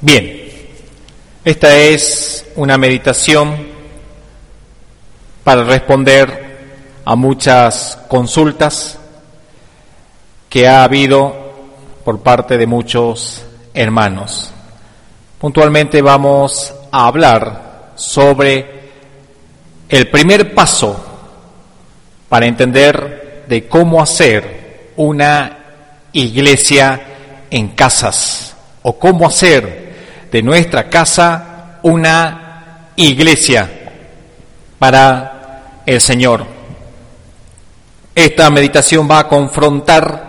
Bien, esta es una meditación para responder a muchas consultas que ha habido por parte de muchos hermanos. Puntualmente vamos a hablar sobre el primer paso para entender de cómo hacer una iglesia en casas o cómo hacer de nuestra casa una iglesia para el Señor. Esta meditación va a confrontar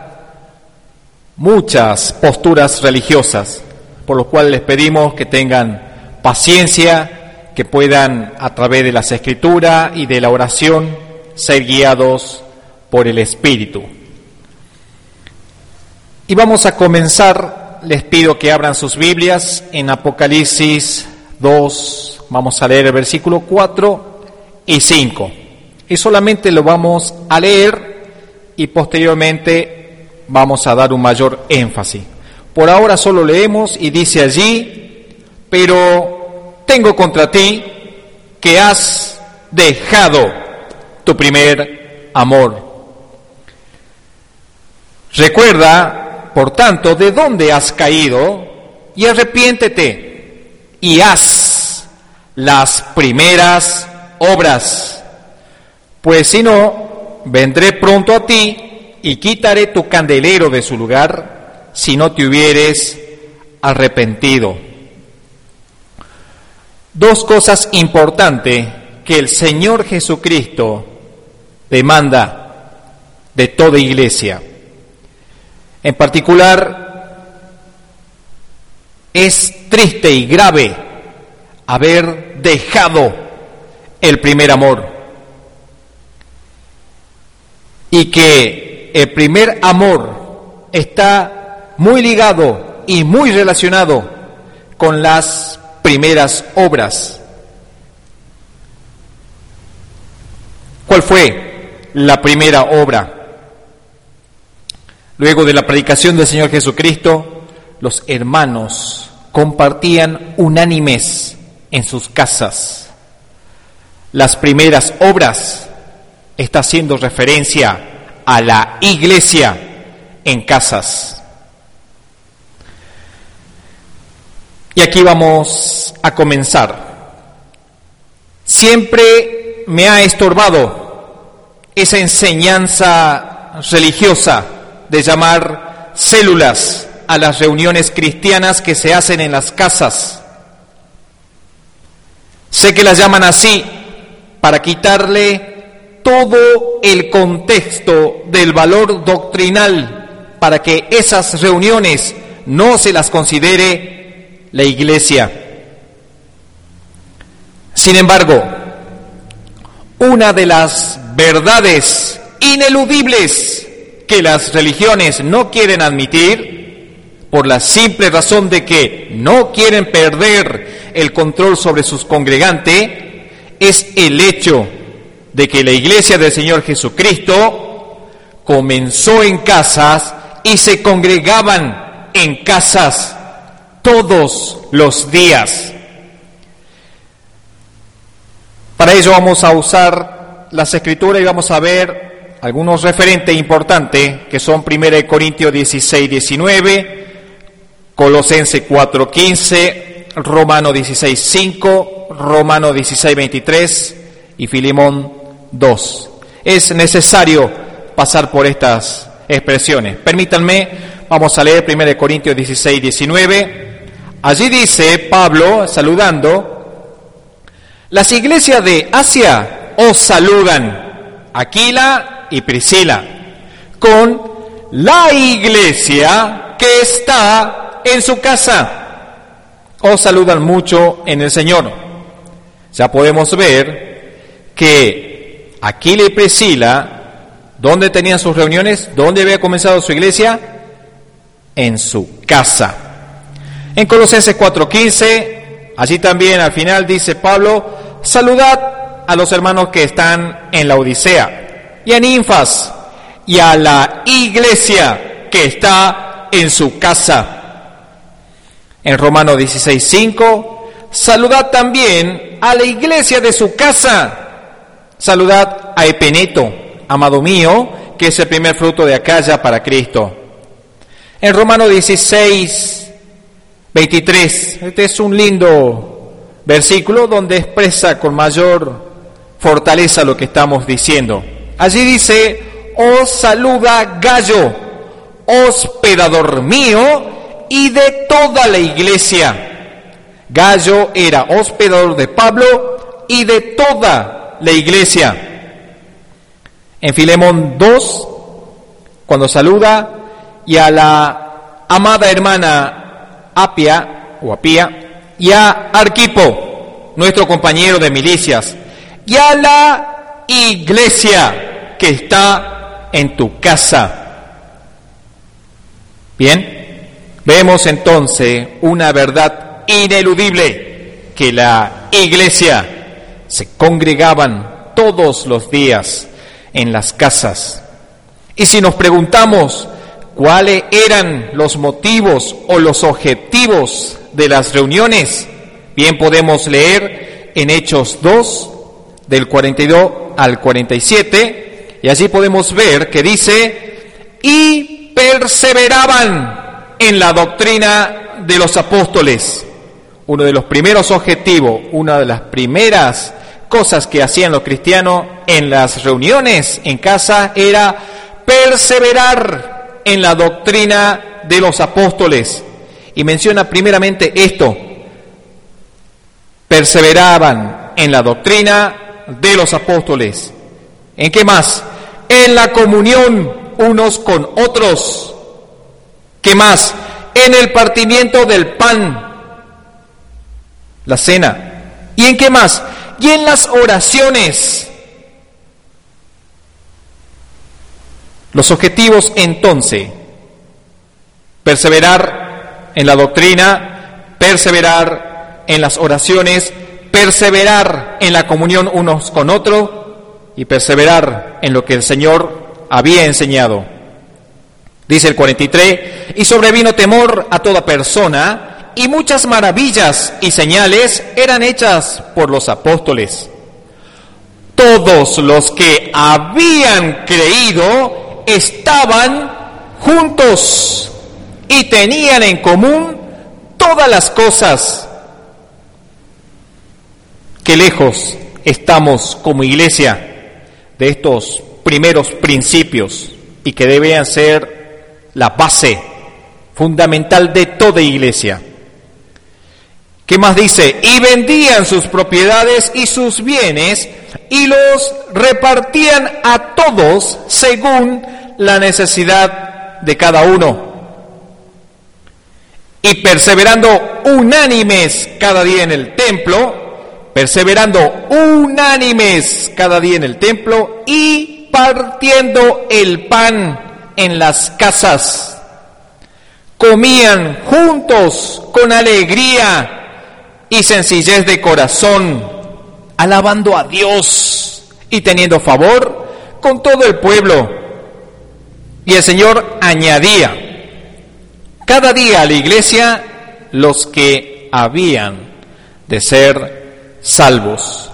muchas posturas religiosas, por lo cual les pedimos que tengan paciencia, que puedan a través de las escrituras y de la oración ser guiados por el Espíritu. Y vamos a comenzar les pido que abran sus Biblias en Apocalipsis 2, vamos a leer el versículo 4 y 5. Y solamente lo vamos a leer y posteriormente vamos a dar un mayor énfasis. Por ahora solo leemos y dice allí, pero tengo contra ti que has dejado tu primer amor. Recuerda por tanto, de dónde has caído y arrepiéntete y haz las primeras obras. Pues si no, vendré pronto a ti y quitaré tu candelero de su lugar si no te hubieres arrepentido. Dos cosas importantes que el Señor Jesucristo demanda de toda iglesia. En particular, es triste y grave haber dejado el primer amor y que el primer amor está muy ligado y muy relacionado con las primeras obras. ¿Cuál fue la primera obra? Luego de la predicación del Señor Jesucristo, los hermanos compartían unánimes en sus casas. Las primeras obras está haciendo referencia a la iglesia en casas. Y aquí vamos a comenzar. Siempre me ha estorbado esa enseñanza religiosa de llamar células a las reuniones cristianas que se hacen en las casas. Sé que las llaman así para quitarle todo el contexto del valor doctrinal, para que esas reuniones no se las considere la iglesia. Sin embargo, una de las verdades ineludibles que las religiones no quieren admitir por la simple razón de que no quieren perder el control sobre sus congregantes, es el hecho de que la iglesia del Señor Jesucristo comenzó en casas y se congregaban en casas todos los días. Para ello vamos a usar las escrituras y vamos a ver algunos referentes importantes que son 1 Corintios 16, 19, Colosense 4, 15, Romano 16, 5, Romano 16, 23 y Filimón 2. Es necesario pasar por estas expresiones. Permítanme, vamos a leer 1 Corintios 16, 19. Allí dice Pablo, saludando, las iglesias de Asia os saludan. Aquila y Priscila, con la iglesia que está en su casa. Os saludan mucho en el Señor. Ya podemos ver que Aquila y Priscila, ¿dónde tenían sus reuniones? ¿Dónde había comenzado su iglesia? En su casa. En Colosenses 4:15, allí también al final dice Pablo, saludad a los hermanos que están en la Odisea y a Ninfas y a la iglesia que está en su casa. En Romano 16:5, saludad también a la iglesia de su casa. Saludad a Epeneto, amado mío, que es el primer fruto de Acaya para Cristo. En Romano 16, 23, este es un lindo versículo donde expresa con mayor fortaleza lo que estamos diciendo. Allí dice, os saluda Gallo, hospedador mío y de toda la iglesia. Gallo era hospedador de Pablo y de toda la iglesia. En Filemón 2, cuando saluda, y a la amada hermana Apia, o Apia, y a Arquipo, nuestro compañero de milicias, y a la iglesia que está en tu casa. Bien, vemos entonces una verdad ineludible, que la iglesia se congregaban todos los días en las casas. Y si nos preguntamos cuáles eran los motivos o los objetivos de las reuniones, bien podemos leer en Hechos 2, del 42 al 47, y allí podemos ver que dice, y perseveraban en la doctrina de los apóstoles. Uno de los primeros objetivos, una de las primeras cosas que hacían los cristianos en las reuniones en casa era perseverar en la doctrina de los apóstoles. Y menciona primeramente esto, perseveraban en la doctrina de los apóstoles. ¿En qué más? En la comunión unos con otros. ¿Qué más? En el partimiento del pan, la cena. ¿Y en qué más? y en las oraciones. Los objetivos entonces, perseverar en la doctrina, perseverar en las oraciones, perseverar en la comunión unos con otros y perseverar en lo que el Señor había enseñado. Dice el 43, y sobrevino temor a toda persona, y muchas maravillas y señales eran hechas por los apóstoles. Todos los que habían creído estaban juntos y tenían en común todas las cosas. que lejos estamos como iglesia de estos primeros principios y que debían ser la base fundamental de toda iglesia. ¿Qué más dice? Y vendían sus propiedades y sus bienes y los repartían a todos según la necesidad de cada uno. Y perseverando unánimes cada día en el templo, perseverando unánimes cada día en el templo y partiendo el pan en las casas. Comían juntos con alegría y sencillez de corazón, alabando a Dios y teniendo favor con todo el pueblo. Y el Señor añadía cada día a la iglesia los que habían de ser salvos.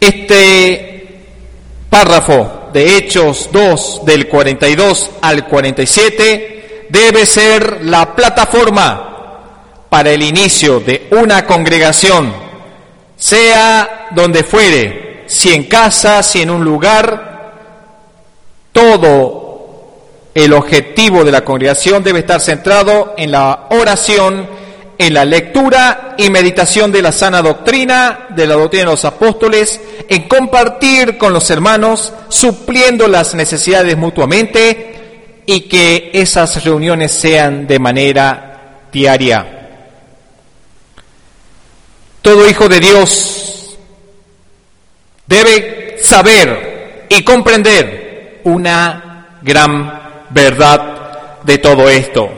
Este párrafo de Hechos 2 del 42 al 47 debe ser la plataforma para el inicio de una congregación, sea donde fuere, si en casa, si en un lugar, todo el objetivo de la congregación debe estar centrado en la oración, en la lectura y meditación de la sana doctrina, de la doctrina de los apóstoles, en compartir con los hermanos, supliendo las necesidades mutuamente y que esas reuniones sean de manera diaria. Todo hijo de Dios debe saber y comprender una gran verdad de todo esto,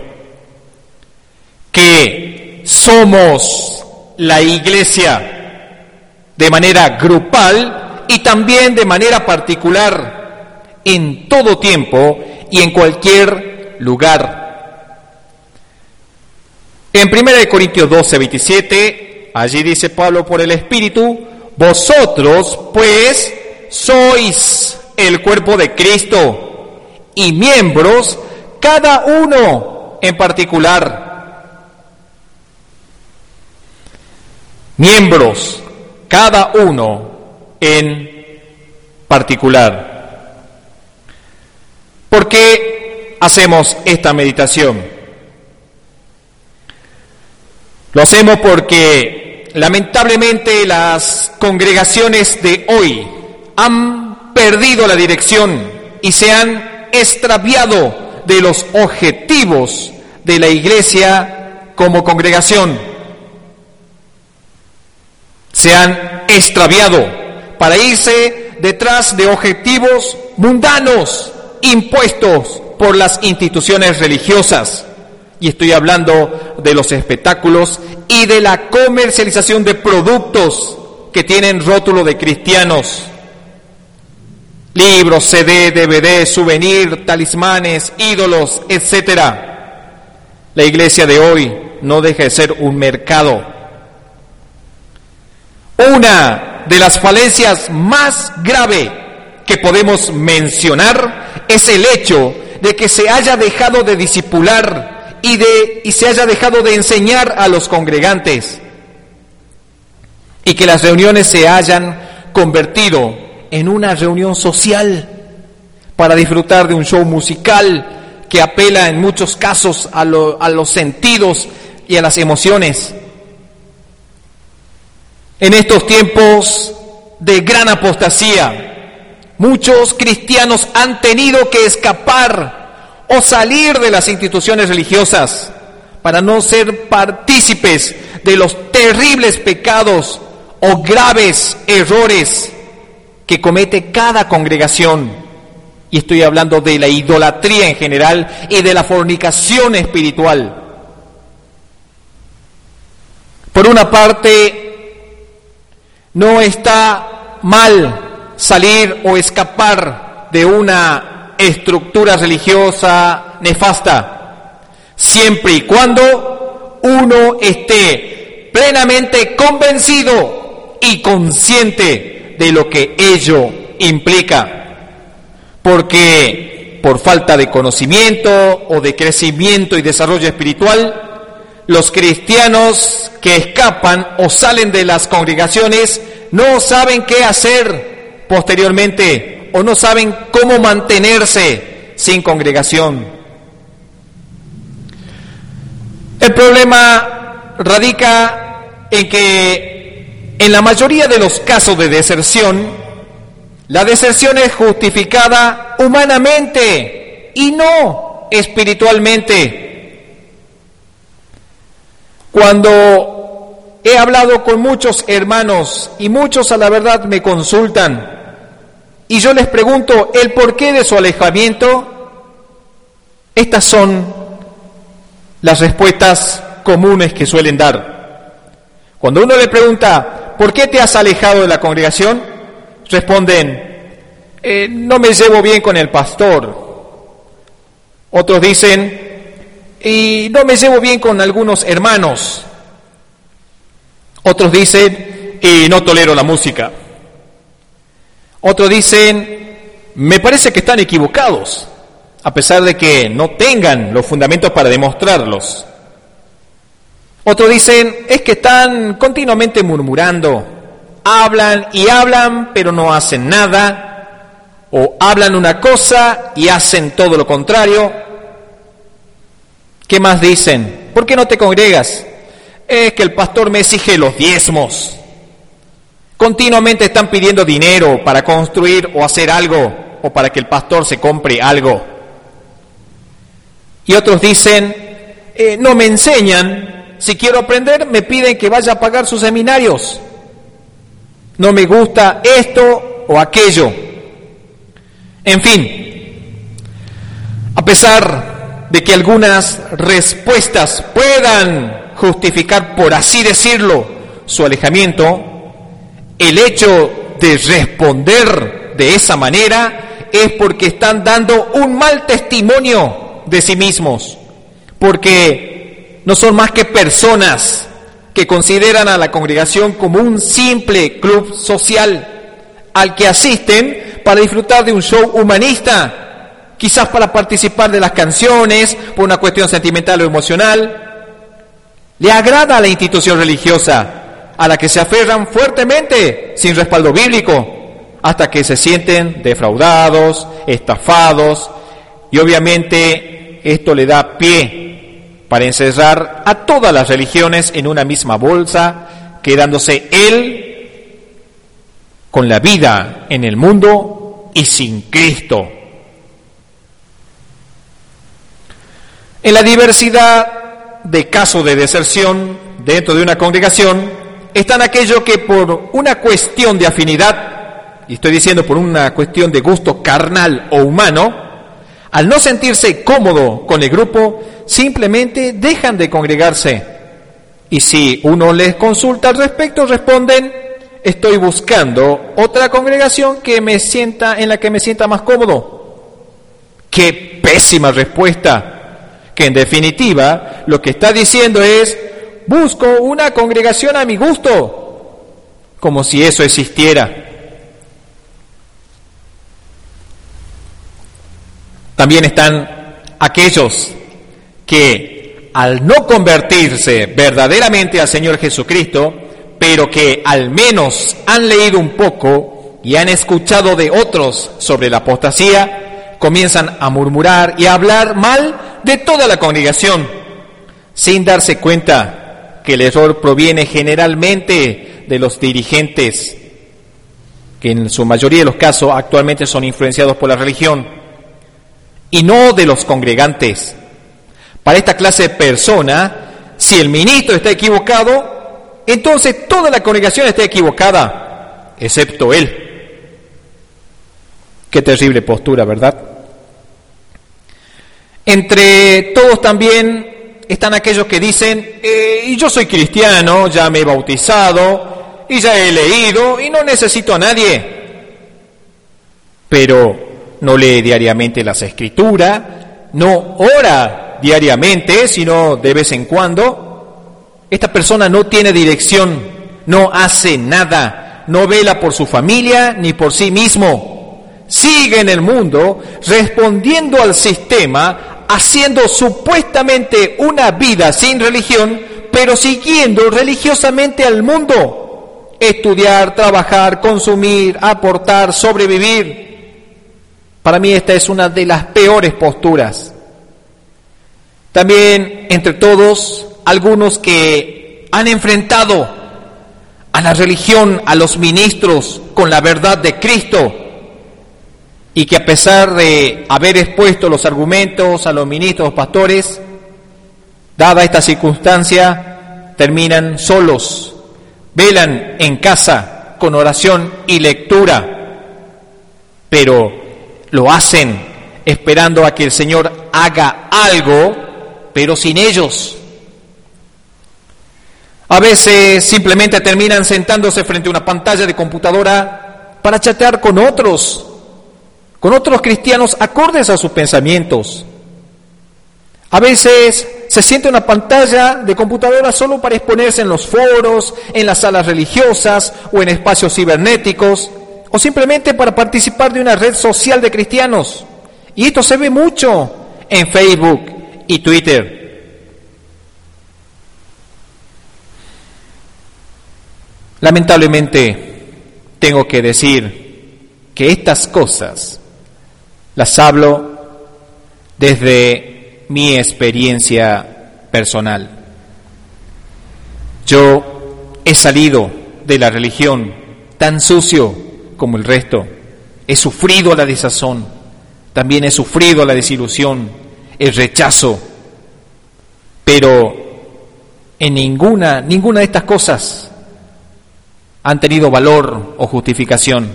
que somos la iglesia de manera grupal y también de manera particular en todo tiempo y en cualquier lugar. En 1 Corintios 12, 27, allí dice Pablo por el Espíritu, vosotros pues sois el cuerpo de Cristo y miembros cada uno en particular. Miembros cada uno en particular. ¿Por qué hacemos esta meditación? Lo hacemos porque lamentablemente las congregaciones de hoy han perdido la dirección y se han extraviado de los objetivos de la iglesia como congregación. Se han extraviado para irse detrás de objetivos mundanos impuestos por las instituciones religiosas y estoy hablando de los espectáculos y de la comercialización de productos que tienen rótulo de cristianos. Libros, CD, DVD, souvenir, talismanes, ídolos, etc. La iglesia de hoy no deja de ser un mercado. Una de las falencias más grave que podemos mencionar es el hecho de que se haya dejado de disipular y, de, y se haya dejado de enseñar a los congregantes y que las reuniones se hayan convertido en una reunión social para disfrutar de un show musical que apela en muchos casos a, a los sentidos y a las emociones. En estos tiempos de gran apostasía, muchos cristianos han tenido que escapar o salir de las instituciones religiosas para no ser partícipes de los terribles pecados o graves errores que comete cada congregación. Y estoy hablando de la idolatría en general y de la fornicación espiritual. Por una parte, no está mal salir o escapar de una estructura religiosa nefasta, siempre y cuando uno esté plenamente convencido y consciente de lo que ello implica. Porque por falta de conocimiento o de crecimiento y desarrollo espiritual, los cristianos que escapan o salen de las congregaciones no saben qué hacer posteriormente o no saben cómo mantenerse sin congregación. El problema radica en que en la mayoría de los casos de deserción, la deserción es justificada humanamente y no espiritualmente. Cuando he hablado con muchos hermanos y muchos a la verdad me consultan, y yo les pregunto el porqué de su alejamiento, estas son las respuestas comunes que suelen dar. Cuando uno le pregunta, ¿por qué te has alejado de la congregación? Responden, eh, no me llevo bien con el pastor. Otros dicen, y no me llevo bien con algunos hermanos. Otros dicen, y no tolero la música. Otros dicen, me parece que están equivocados, a pesar de que no tengan los fundamentos para demostrarlos. Otros dicen, es que están continuamente murmurando, hablan y hablan, pero no hacen nada, o hablan una cosa y hacen todo lo contrario. ¿Qué más dicen? ¿Por qué no te congregas? Es que el pastor me exige los diezmos. Continuamente están pidiendo dinero para construir o hacer algo o para que el pastor se compre algo. Y otros dicen, eh, no me enseñan, si quiero aprender me piden que vaya a pagar sus seminarios. No me gusta esto o aquello. En fin, a pesar de que algunas respuestas puedan justificar, por así decirlo, su alejamiento, el hecho de responder de esa manera es porque están dando un mal testimonio de sí mismos, porque no son más que personas que consideran a la congregación como un simple club social al que asisten para disfrutar de un show humanista, quizás para participar de las canciones por una cuestión sentimental o emocional. Le agrada a la institución religiosa a la que se aferran fuertemente sin respaldo bíblico hasta que se sienten defraudados, estafados y obviamente esto le da pie para encerrar a todas las religiones en una misma bolsa, quedándose él con la vida en el mundo y sin Cristo. En la diversidad de casos de deserción dentro de una congregación están aquellos que por una cuestión de afinidad y estoy diciendo por una cuestión de gusto carnal o humano, al no sentirse cómodo con el grupo, simplemente dejan de congregarse. Y si uno les consulta al respecto, responden, estoy buscando otra congregación que me sienta, en la que me sienta más cómodo. Qué pésima respuesta. Que en definitiva lo que está diciendo es, busco una congregación a mi gusto, como si eso existiera. También están aquellos que al no convertirse verdaderamente al Señor Jesucristo, pero que al menos han leído un poco y han escuchado de otros sobre la apostasía, comienzan a murmurar y a hablar mal de toda la congregación, sin darse cuenta que el error proviene generalmente de los dirigentes, que en su mayoría de los casos actualmente son influenciados por la religión y no de los congregantes. Para esta clase de persona, si el ministro está equivocado, entonces toda la congregación está equivocada, excepto él. Qué terrible postura, ¿verdad? Entre todos también están aquellos que dicen, eh, y yo soy cristiano, ya me he bautizado, y ya he leído, y no necesito a nadie. Pero no lee diariamente las escrituras, no ora diariamente, sino de vez en cuando. Esta persona no tiene dirección, no hace nada, no vela por su familia ni por sí mismo. Sigue en el mundo respondiendo al sistema, haciendo supuestamente una vida sin religión, pero siguiendo religiosamente al mundo. Estudiar, trabajar, consumir, aportar, sobrevivir. Para mí esta es una de las peores posturas. También entre todos, algunos que han enfrentado a la religión, a los ministros con la verdad de Cristo y que a pesar de haber expuesto los argumentos a los ministros pastores, dada esta circunstancia, terminan solos, velan en casa con oración y lectura, pero lo hacen esperando a que el Señor haga algo, pero sin ellos. A veces simplemente terminan sentándose frente a una pantalla de computadora para chatear con otros, con otros cristianos acordes a sus pensamientos. A veces se siente una pantalla de computadora solo para exponerse en los foros, en las salas religiosas o en espacios cibernéticos o simplemente para participar de una red social de cristianos. Y esto se ve mucho en Facebook y Twitter. Lamentablemente tengo que decir que estas cosas las hablo desde mi experiencia personal. Yo he salido de la religión tan sucio como el resto. He sufrido la desazón, también he sufrido la desilusión, el rechazo, pero en ninguna, ninguna de estas cosas han tenido valor o justificación,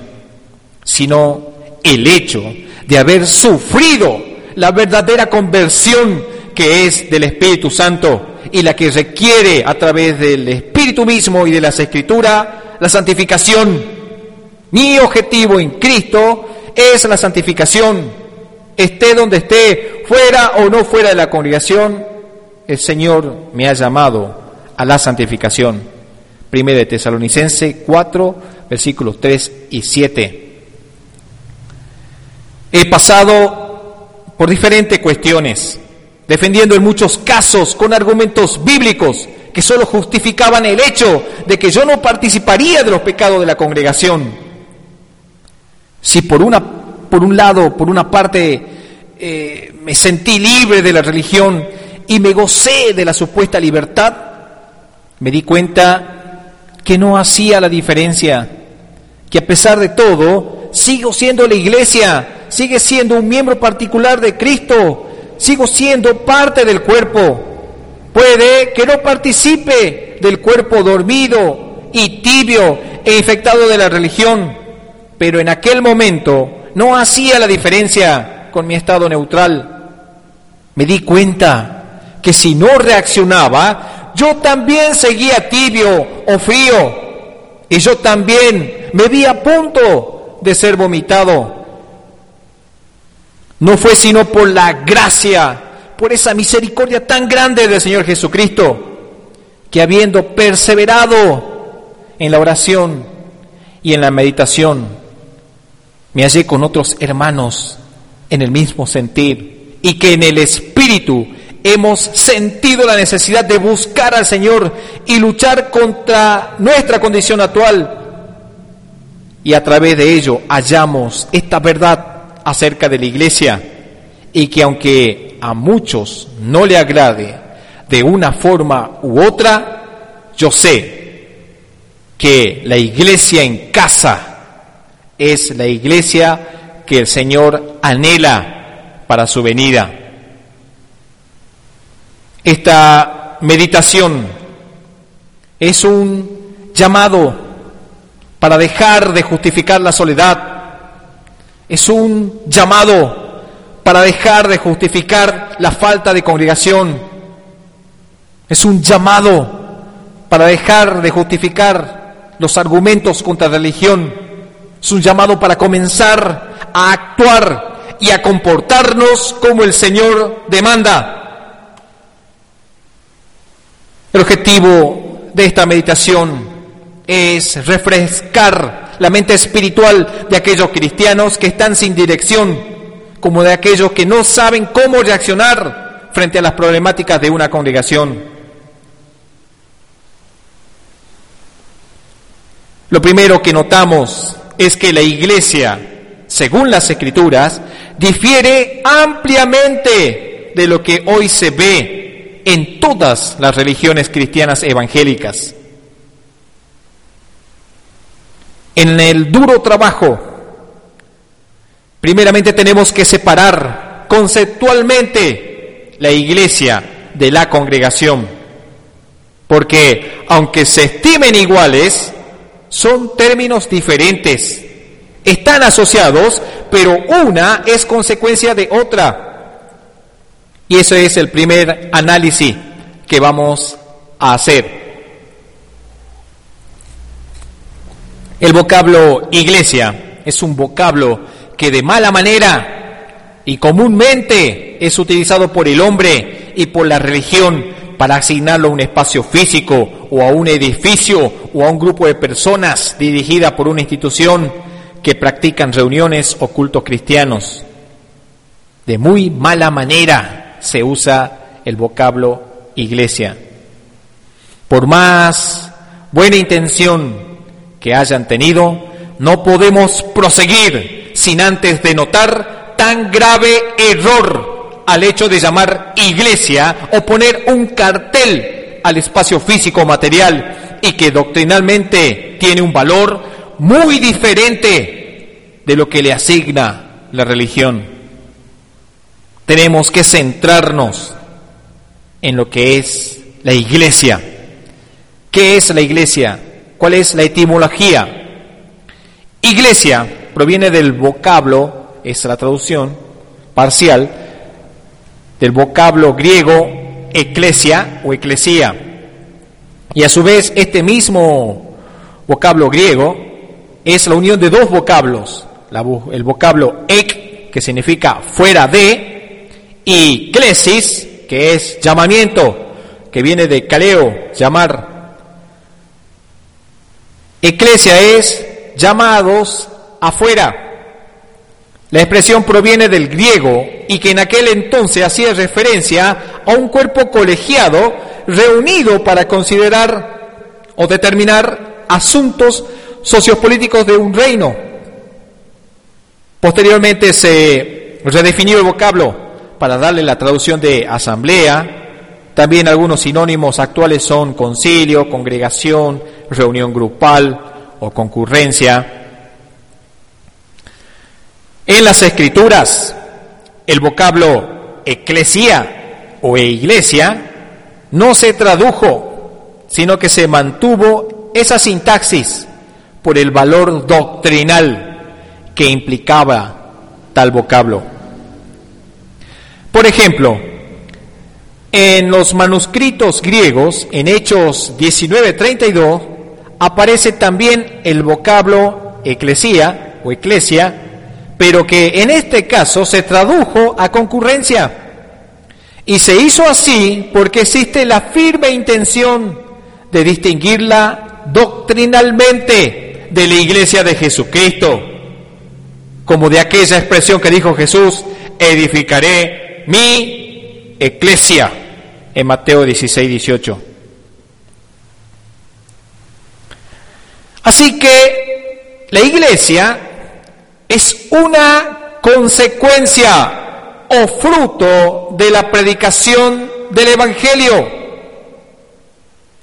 sino el hecho de haber sufrido la verdadera conversión que es del Espíritu Santo y la que requiere a través del Espíritu mismo y de las Escrituras la santificación mi objetivo en Cristo es la santificación, esté donde esté, fuera o no fuera de la congregación, el Señor me ha llamado a la santificación. Primera de Tesalonicense 4, versículos 3 y 7. He pasado por diferentes cuestiones, defendiendo en muchos casos con argumentos bíblicos que solo justificaban el hecho de que yo no participaría de los pecados de la congregación. Si por, una, por un lado, por una parte, eh, me sentí libre de la religión y me gocé de la supuesta libertad, me di cuenta que no hacía la diferencia, que a pesar de todo, sigo siendo la iglesia, sigue siendo un miembro particular de Cristo, sigo siendo parte del cuerpo. Puede que no participe del cuerpo dormido y tibio e infectado de la religión, pero en aquel momento no hacía la diferencia con mi estado neutral. Me di cuenta que si no reaccionaba, yo también seguía tibio o frío, y yo también me vi a punto de ser vomitado. No fue sino por la gracia por esa misericordia tan grande del Señor Jesucristo, que habiendo perseverado en la oración y en la meditación, me hallé con otros hermanos en el mismo sentir y que en el Espíritu hemos sentido la necesidad de buscar al Señor y luchar contra nuestra condición actual. Y a través de ello hallamos esta verdad acerca de la iglesia y que aunque a muchos no le agrade de una forma u otra, yo sé que la iglesia en casa es la iglesia que el Señor anhela para su venida. Esta meditación es un llamado para dejar de justificar la soledad, es un llamado para dejar de justificar la falta de congregación. Es un llamado para dejar de justificar los argumentos contra la religión. Es un llamado para comenzar a actuar y a comportarnos como el Señor demanda. El objetivo de esta meditación es refrescar la mente espiritual de aquellos cristianos que están sin dirección como de aquellos que no saben cómo reaccionar frente a las problemáticas de una congregación. Lo primero que notamos es que la iglesia, según las escrituras, difiere ampliamente de lo que hoy se ve en todas las religiones cristianas evangélicas. En el duro trabajo Primeramente tenemos que separar conceptualmente la iglesia de la congregación, porque aunque se estimen iguales, son términos diferentes. Están asociados, pero una es consecuencia de otra. Y eso es el primer análisis que vamos a hacer. El vocablo iglesia es un vocablo que de mala manera y comúnmente es utilizado por el hombre y por la religión para asignarlo a un espacio físico o a un edificio o a un grupo de personas dirigida por una institución que practican reuniones o cultos cristianos. De muy mala manera se usa el vocablo iglesia. Por más buena intención que hayan tenido, no podemos proseguir sin antes denotar tan grave error al hecho de llamar iglesia o poner un cartel al espacio físico material y que doctrinalmente tiene un valor muy diferente de lo que le asigna la religión. Tenemos que centrarnos en lo que es la iglesia. ¿Qué es la iglesia? ¿Cuál es la etimología? Iglesia proviene del vocablo, es la traducción parcial, del vocablo griego eclesia o eclesía. Y a su vez este mismo vocablo griego es la unión de dos vocablos, el vocablo ek, que significa fuera de, y klesis, que es llamamiento, que viene de caleo, llamar. Eclesia es llamados afuera. La expresión proviene del griego y que en aquel entonces hacía referencia a un cuerpo colegiado reunido para considerar o determinar asuntos sociopolíticos de un reino. Posteriormente se redefinió el vocablo para darle la traducción de asamblea. También algunos sinónimos actuales son concilio, congregación, reunión grupal o concurrencia. En las escrituras, el vocablo eclesia o iglesia no se tradujo, sino que se mantuvo esa sintaxis por el valor doctrinal que implicaba tal vocablo. Por ejemplo, en los manuscritos griegos, en Hechos 19:32, aparece también el vocablo eclesía o eclesia pero que en este caso se tradujo a concurrencia. Y se hizo así porque existe la firme intención de distinguirla doctrinalmente de la iglesia de Jesucristo, como de aquella expresión que dijo Jesús, edificaré mi iglesia, en Mateo 16, 18. Así que la iglesia es una consecuencia o fruto de la predicación del Evangelio.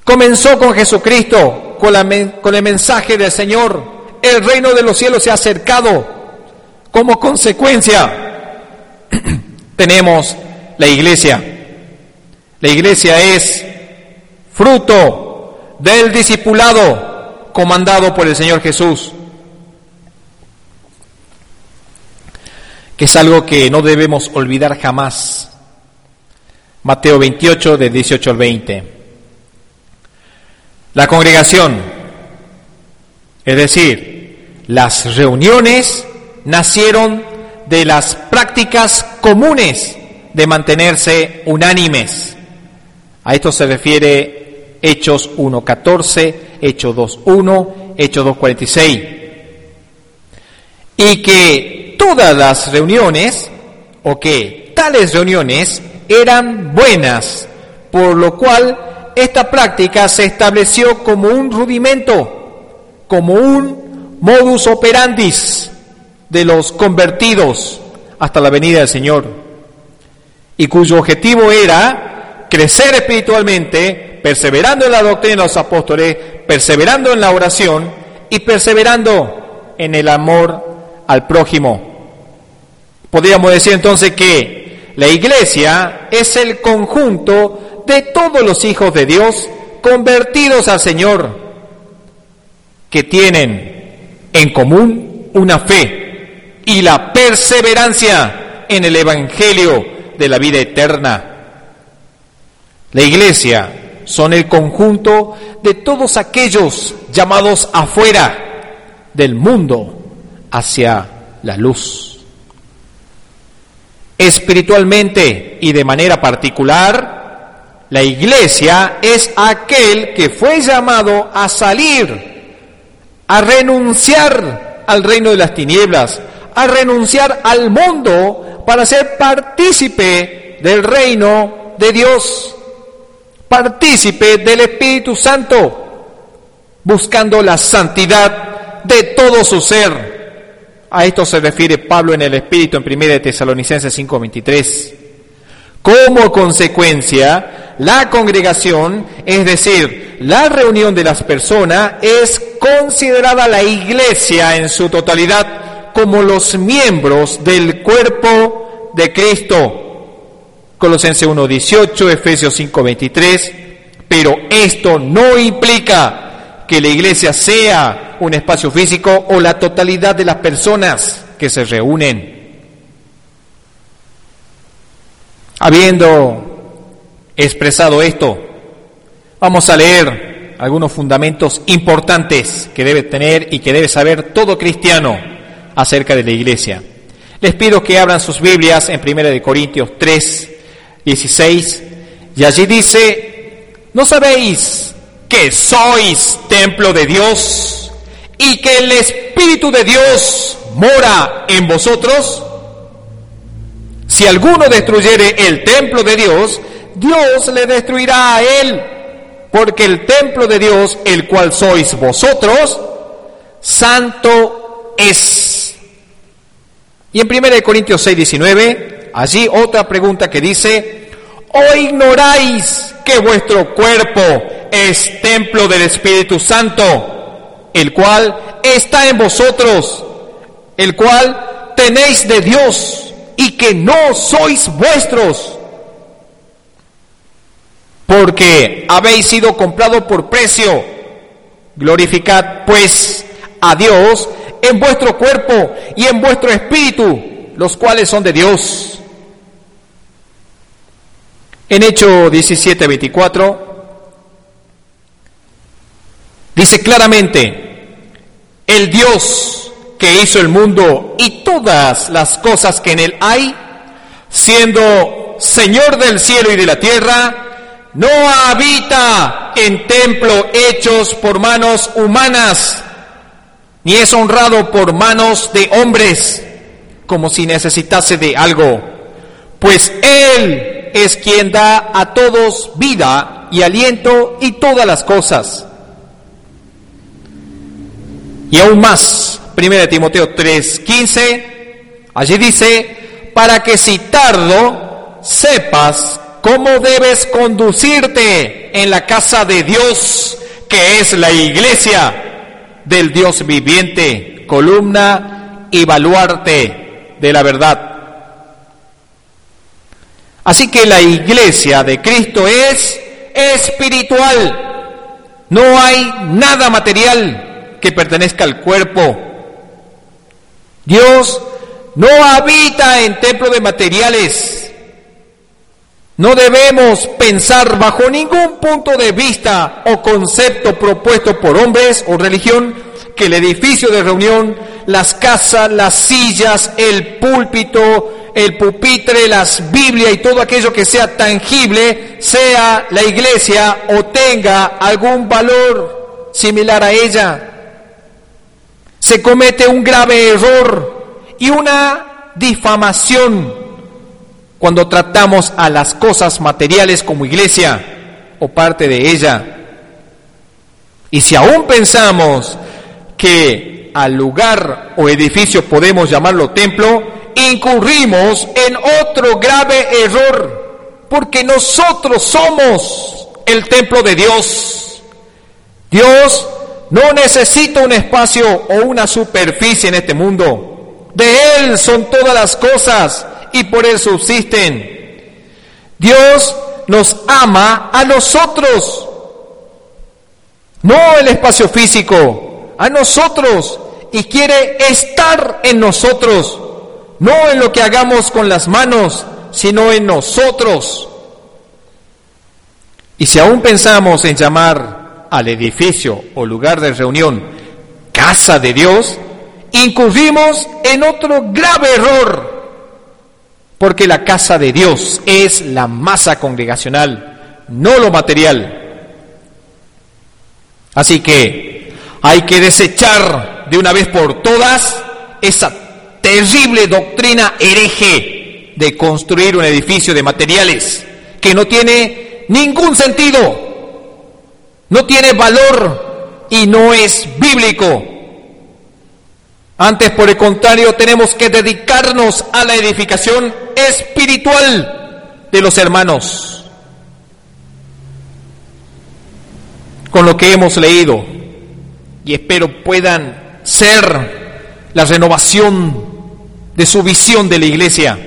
Comenzó con Jesucristo, con, con, el mensaje del Señor. El reino de los cielos se ha acercado. Como consecuencia, tenemos la iglesia. La iglesia es fruto del discipulado comandado por el Señor Jesús. que es algo que no debemos olvidar jamás. Mateo 28, de 18 al 20. La congregación, es decir, las reuniones nacieron de las prácticas comunes de mantenerse unánimes. A esto se refiere Hechos 1.14, Hechos 2.1, Hechos 2.46. Y que todas las reuniones, o que tales reuniones eran buenas, por lo cual esta práctica se estableció como un rudimento, como un modus operandis de los convertidos hasta la venida del Señor, y cuyo objetivo era crecer espiritualmente, perseverando en la doctrina de los apóstoles, perseverando en la oración y perseverando en el amor al prójimo. Podríamos decir entonces que la iglesia es el conjunto de todos los hijos de Dios convertidos al Señor, que tienen en común una fe y la perseverancia en el Evangelio de la vida eterna. La iglesia son el conjunto de todos aquellos llamados afuera del mundo hacia la luz espiritualmente y de manera particular, la iglesia es aquel que fue llamado a salir, a renunciar al reino de las tinieblas, a renunciar al mundo para ser partícipe del reino de Dios, partícipe del Espíritu Santo, buscando la santidad de todo su ser a esto se refiere Pablo en el Espíritu en 1 de Tesalonicenses 5:23. Como consecuencia, la congregación, es decir, la reunión de las personas, es considerada la iglesia en su totalidad como los miembros del cuerpo de Cristo. Colosenses 1:18, Efesios 5:23, pero esto no implica que la iglesia sea un espacio físico o la totalidad de las personas que se reúnen. Habiendo expresado esto, vamos a leer algunos fundamentos importantes que debe tener y que debe saber todo cristiano acerca de la iglesia. Les pido que abran sus Biblias en 1 de Corintios 3 16, y allí dice, ¿no sabéis que sois templo de Dios y que el Espíritu de Dios mora en vosotros? Si alguno destruyere el templo de Dios, Dios le destruirá a él, porque el templo de Dios, el cual sois vosotros, santo es. Y en 1 Corintios 6, 19, allí otra pregunta que dice, ¿o ignoráis que vuestro cuerpo es templo del Espíritu Santo, el cual está en vosotros, el cual tenéis de Dios y que no sois vuestros? Porque habéis sido comprado por precio. Glorificad pues a Dios en vuestro cuerpo y en vuestro espíritu, los cuales son de Dios. En Hecho 17, 24, dice claramente, el Dios que hizo el mundo y todas las cosas que en él hay, siendo Señor del cielo y de la tierra, no habita en templo hechos por manos humanas, ni es honrado por manos de hombres, como si necesitase de algo, pues Él es quien da a todos vida y aliento y todas las cosas. Y aún más, 1 Timoteo 3:15, allí dice, para que si tardo, sepas cómo debes conducirte en la casa de Dios, que es la iglesia del Dios viviente, columna y baluarte de la verdad. Así que la iglesia de Cristo es espiritual. No hay nada material que pertenezca al cuerpo. Dios no habita en templo de materiales. No debemos pensar bajo ningún punto de vista o concepto propuesto por hombres o religión que el edificio de reunión, las casas, las sillas, el púlpito, el pupitre, las Biblias y todo aquello que sea tangible sea la iglesia o tenga algún valor similar a ella. Se comete un grave error y una difamación cuando tratamos a las cosas materiales como iglesia o parte de ella. Y si aún pensamos que al lugar o edificio podemos llamarlo templo, incurrimos en otro grave error, porque nosotros somos el templo de Dios. Dios no necesita un espacio o una superficie en este mundo. De Él son todas las cosas y por Él subsisten. Dios nos ama a nosotros, no el espacio físico, a nosotros, y quiere estar en nosotros, no en lo que hagamos con las manos, sino en nosotros. Y si aún pensamos en llamar al edificio o lugar de reunión casa de Dios, incurrimos en otro grave error porque la casa de Dios es la masa congregacional, no lo material. Así que hay que desechar de una vez por todas esa terrible doctrina hereje de construir un edificio de materiales que no tiene ningún sentido, no tiene valor y no es bíblico. Antes, por el contrario, tenemos que dedicarnos a la edificación espiritual de los hermanos. Con lo que hemos leído, y espero puedan ser la renovación de su visión de la iglesia,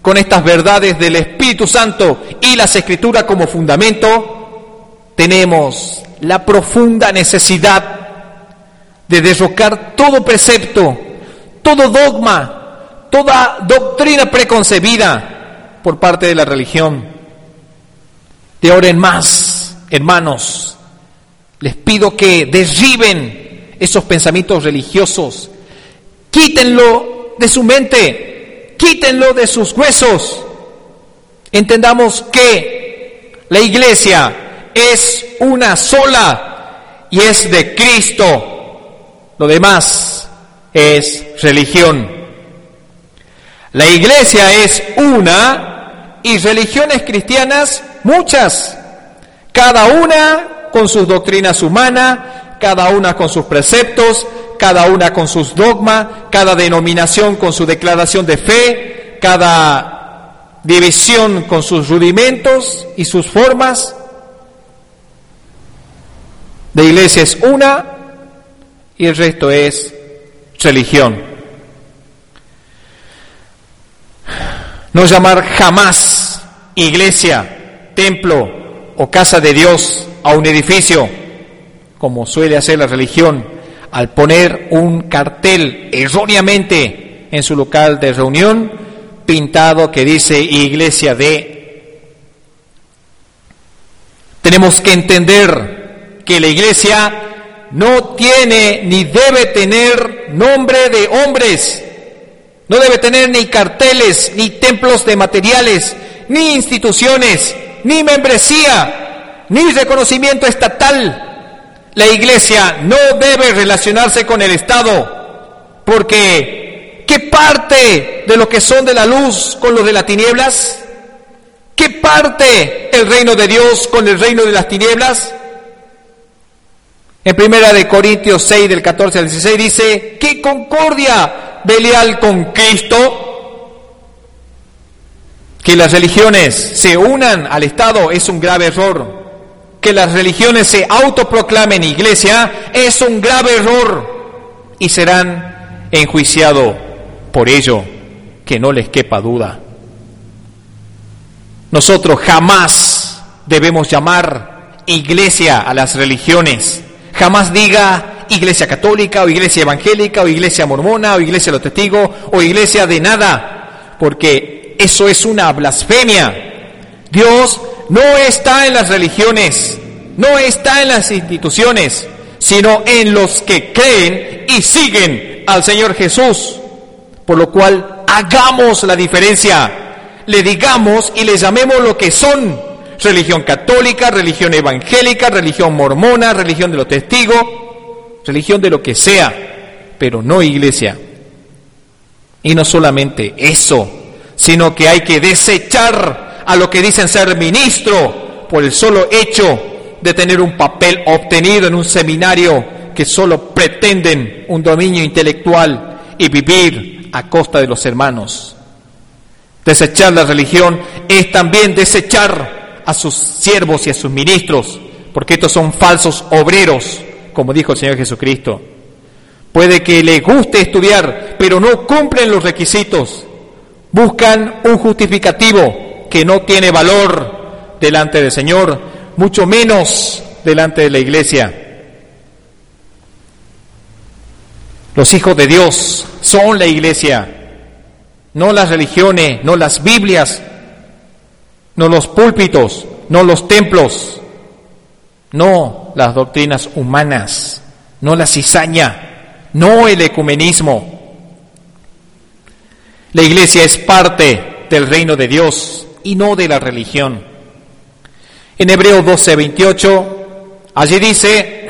con estas verdades del Espíritu Santo y las Escrituras como fundamento, tenemos la profunda necesidad de derrocar todo precepto, todo dogma, toda doctrina preconcebida por parte de la religión. De ahora en más, hermanos, les pido que derriben esos pensamientos religiosos, quítenlo de su mente, quítenlo de sus huesos. Entendamos que la iglesia es una sola y es de Cristo. Lo demás es religión. La iglesia es una y religiones cristianas muchas, cada una con sus doctrinas humanas, cada una con sus preceptos, cada una con sus dogmas, cada denominación con su declaración de fe, cada división con sus rudimentos y sus formas. La iglesia es una y el resto es religión. No llamar jamás iglesia, templo o casa de Dios a un edificio, como suele hacer la religión, al poner un cartel erróneamente en su local de reunión, pintado que dice iglesia de... Tenemos que entender que la iglesia no tiene ni debe tener nombre de hombres, no debe tener ni carteles, ni templos de materiales, ni instituciones, ni membresía, ni reconocimiento estatal la iglesia no debe relacionarse con el Estado, porque ¿qué parte de lo que son de la luz con los de las tinieblas? ¿Qué parte el reino de Dios con el reino de las tinieblas? En primera de Corintios 6 del 14 al 16 dice, ¿qué concordia Belial con Cristo? Que las religiones se unan al Estado es un grave error que las religiones se autoproclamen iglesia es un grave error y serán enjuiciados por ello, que no les quepa duda. Nosotros jamás debemos llamar iglesia a las religiones. Jamás diga iglesia católica o iglesia evangélica o iglesia mormona o iglesia de los testigos o iglesia de nada, porque eso es una blasfemia. Dios no está en las religiones, no está en las instituciones, sino en los que creen y siguen al Señor Jesús. Por lo cual, hagamos la diferencia, le digamos y le llamemos lo que son. Religión católica, religión evangélica, religión mormona, religión de los testigos, religión de lo que sea, pero no iglesia. Y no solamente eso, sino que hay que desechar a lo que dicen ser ministro por el solo hecho de tener un papel obtenido en un seminario que solo pretenden un dominio intelectual y vivir a costa de los hermanos. Desechar la religión es también desechar a sus siervos y a sus ministros, porque estos son falsos obreros, como dijo el Señor Jesucristo. Puede que le guste estudiar, pero no cumplen los requisitos. Buscan un justificativo que no tiene valor delante del Señor, mucho menos delante de la iglesia. Los hijos de Dios son la iglesia, no las religiones, no las Biblias, no los púlpitos, no los templos, no las doctrinas humanas, no la cizaña, no el ecumenismo. La iglesia es parte del reino de Dios y no de la religión. En Hebreos 12, 28, allí dice,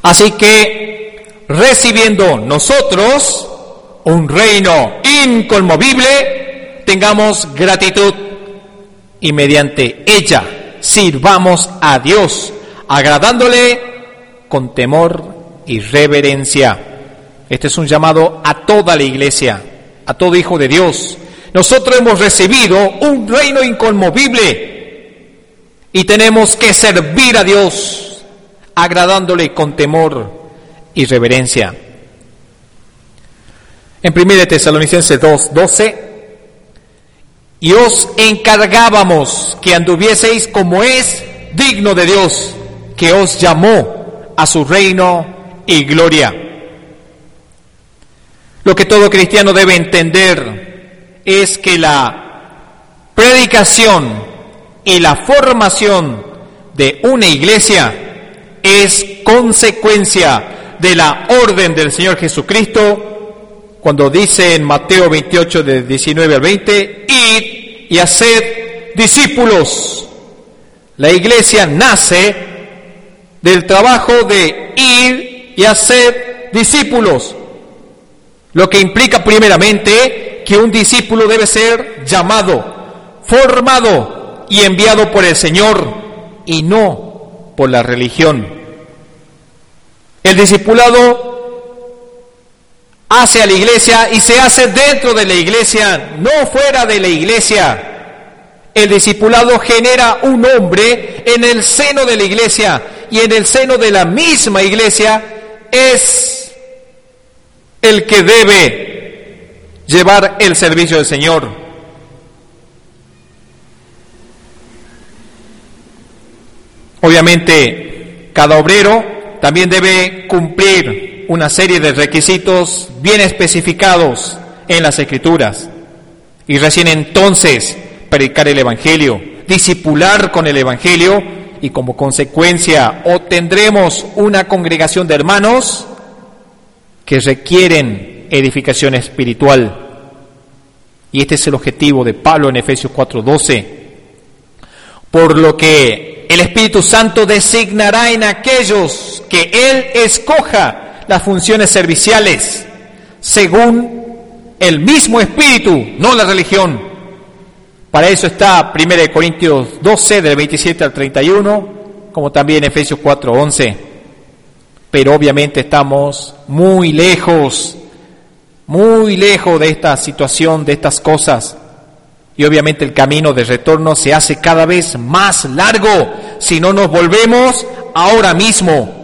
así que recibiendo nosotros un reino inconmovible, tengamos gratitud y mediante ella sirvamos a Dios, agradándole con temor y reverencia. Este es un llamado a toda la iglesia a todo hijo de Dios. Nosotros hemos recibido un reino inconmovible y tenemos que servir a Dios agradándole con temor y reverencia. En 1 Tesalonicenses 2, 12, y os encargábamos que anduvieseis como es digno de Dios, que os llamó a su reino y gloria. Lo que todo cristiano debe entender es que la predicación y la formación de una iglesia es consecuencia de la orden del Señor Jesucristo cuando dice en Mateo 28 de 19 al 20, id y haced discípulos. La iglesia nace del trabajo de ir y hacer discípulos, lo que implica primeramente que un discípulo debe ser llamado, formado y enviado por el Señor y no por la religión. El discipulado hace a la iglesia y se hace dentro de la iglesia, no fuera de la iglesia. El discipulado genera un hombre en el seno de la iglesia y en el seno de la misma iglesia es el que debe llevar el servicio del Señor. Obviamente, cada obrero también debe cumplir una serie de requisitos bien especificados en las escrituras. Y recién entonces predicar el Evangelio, disipular con el Evangelio y como consecuencia obtendremos una congregación de hermanos que requieren edificación espiritual. Y este es el objetivo de Pablo en Efesios 4:12. Por lo que el Espíritu Santo designará en aquellos que Él escoja las funciones serviciales según el mismo espíritu, no la religión. Para eso está 1 Corintios 12, del 27 al 31, como también Efesios 4, 11. Pero obviamente estamos muy lejos, muy lejos de esta situación, de estas cosas. Y obviamente el camino de retorno se hace cada vez más largo si no nos volvemos ahora mismo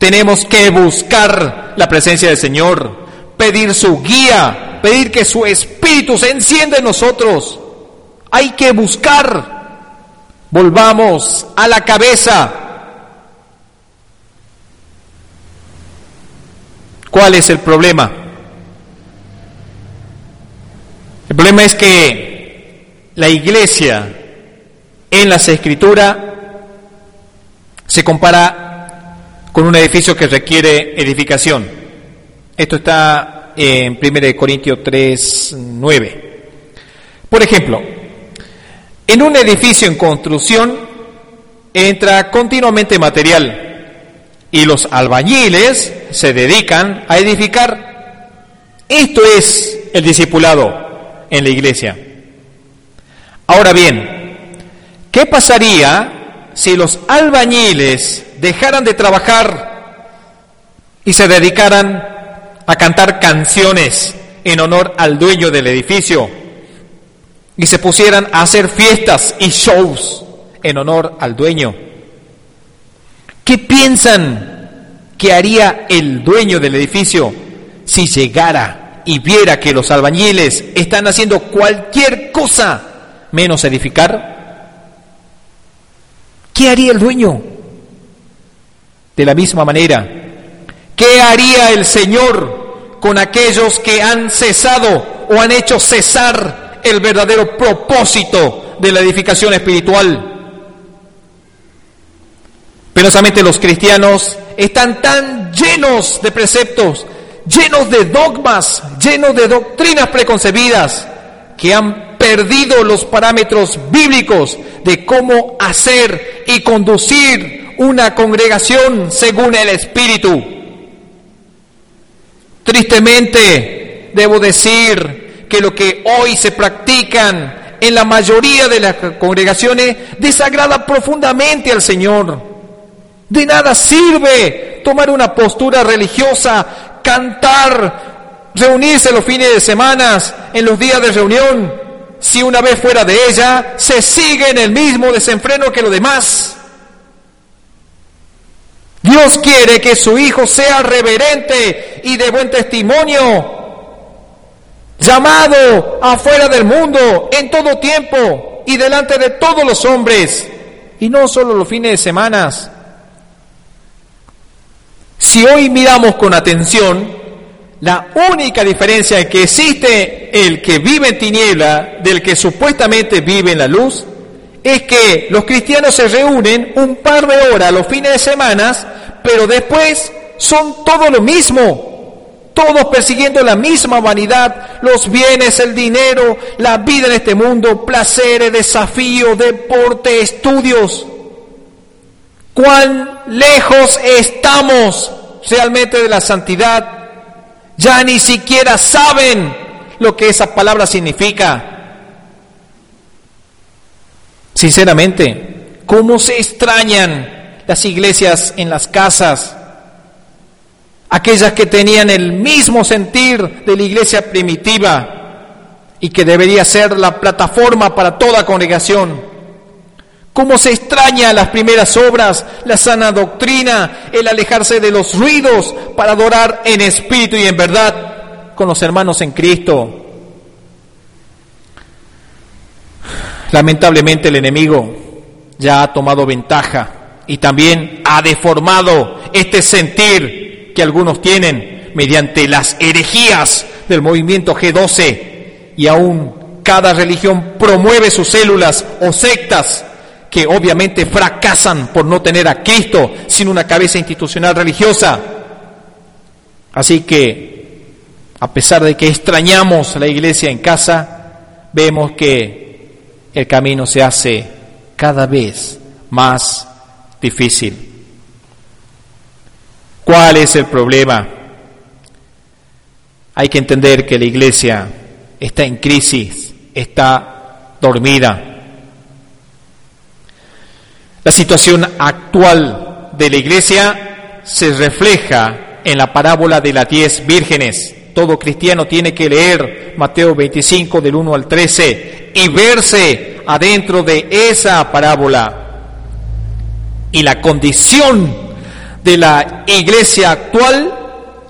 tenemos que buscar la presencia del Señor, pedir su guía, pedir que su espíritu se encienda en nosotros. Hay que buscar. Volvamos a la cabeza. ¿Cuál es el problema? El problema es que la iglesia en las escrituras se compara con un edificio que requiere edificación. Esto está en 1 Corintios 3, 9. Por ejemplo, en un edificio en construcción entra continuamente material y los albañiles se dedican a edificar. Esto es el discipulado en la iglesia. Ahora bien, ¿qué pasaría si los albañiles dejaran de trabajar y se dedicaran a cantar canciones en honor al dueño del edificio y se pusieran a hacer fiestas y shows en honor al dueño. ¿Qué piensan que haría el dueño del edificio si llegara y viera que los albañiles están haciendo cualquier cosa menos edificar? ¿Qué haría el dueño? De la misma manera, ¿qué haría el Señor con aquellos que han cesado o han hecho cesar el verdadero propósito de la edificación espiritual? Penosamente los cristianos están tan llenos de preceptos, llenos de dogmas, llenos de doctrinas preconcebidas, que han perdido los parámetros bíblicos de cómo hacer y conducir una congregación según el Espíritu. Tristemente, debo decir que lo que hoy se practican en la mayoría de las congregaciones desagrada profundamente al Señor. De nada sirve tomar una postura religiosa, cantar, reunirse los fines de semana, en los días de reunión, si una vez fuera de ella se sigue en el mismo desenfreno que los demás. Dios quiere que su Hijo sea reverente y de buen testimonio, llamado afuera del mundo en todo tiempo y delante de todos los hombres, y no solo los fines de semana. Si hoy miramos con atención, la única diferencia que existe el que vive en tiniebla del que supuestamente vive en la luz, es que los cristianos se reúnen un par de horas los fines de semana, pero después son todo lo mismo. todos persiguiendo la misma vanidad, los bienes, el dinero, la vida en este mundo, placeres, desafíos, deporte, estudios. Cuán lejos estamos realmente de la santidad. Ya ni siquiera saben lo que esa palabra significa. Sinceramente, ¿cómo se extrañan las iglesias en las casas? Aquellas que tenían el mismo sentir de la iglesia primitiva y que debería ser la plataforma para toda congregación. ¿Cómo se extraña las primeras obras, la sana doctrina, el alejarse de los ruidos para adorar en espíritu y en verdad con los hermanos en Cristo? Lamentablemente el enemigo ya ha tomado ventaja y también ha deformado este sentir que algunos tienen mediante las herejías del movimiento G12 y aún cada religión promueve sus células o sectas que obviamente fracasan por no tener a Cristo sin una cabeza institucional religiosa. Así que, a pesar de que extrañamos la iglesia en casa, vemos que el camino se hace cada vez más difícil. ¿Cuál es el problema? Hay que entender que la iglesia está en crisis, está dormida. La situación actual de la iglesia se refleja en la parábola de las diez vírgenes. Todo cristiano tiene que leer Mateo 25 del 1 al 13 y verse adentro de esa parábola. Y la condición de la iglesia actual